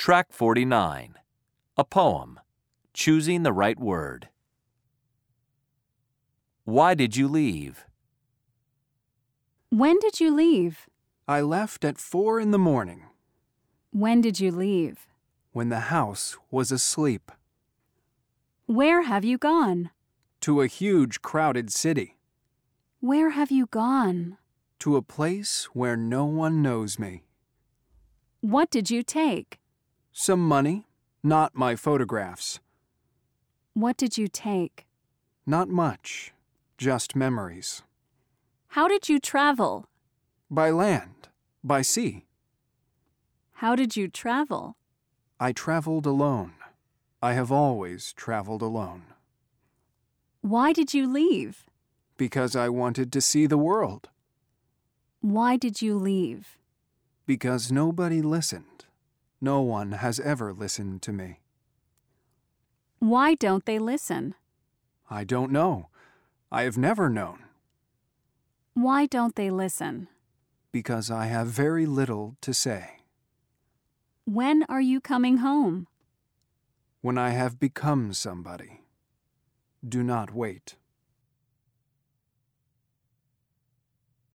Track 49. A poem. Choosing the right word. Why did you leave? When did you leave? I left at four in the morning When did you leave? when the house was asleep Where have you gone? to a huge crowded city, Where have you gone? to a place where no one knows me. What did you take? Some money, not my photographs, What did you take? not much, just memories. How did you travel? By land, by sea, How did you travel? I traveled alone. I have always traveled alone Why did you leave? because I wanted to see the world, Why did you leave? because nobody listened. No one has ever listened to me. Why don't they listen? I don't know. I have never known. Why don't they listen? because I have very little to say. When are you coming home? When I have become somebody, do not wait.